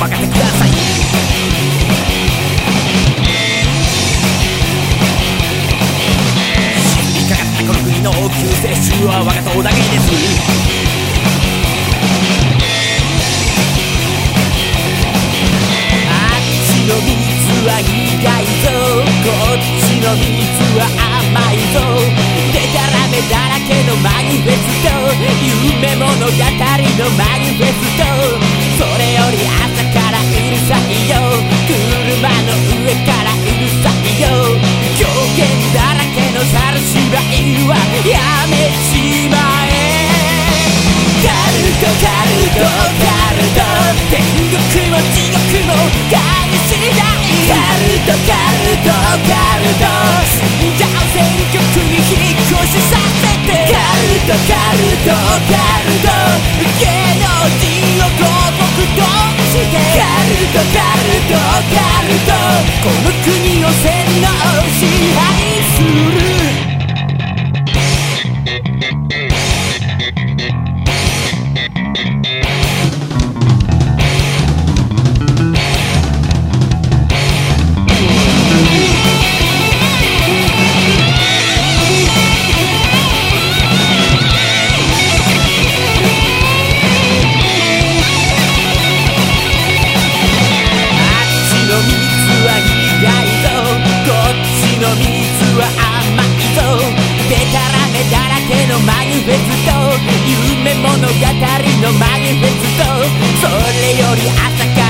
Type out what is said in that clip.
任せください。この国の救世主はですあっちのはぞこっちのは甘いぞでたらめだらけのマニフェス夢物語のマニフェストカルトカルトカルト死んじゃう選挙区に引っ越しさせてカルトカルトカルト芸能人を広告としてカルトカルトカルトこの国フェスト夢物語のマニフェストそれより朝から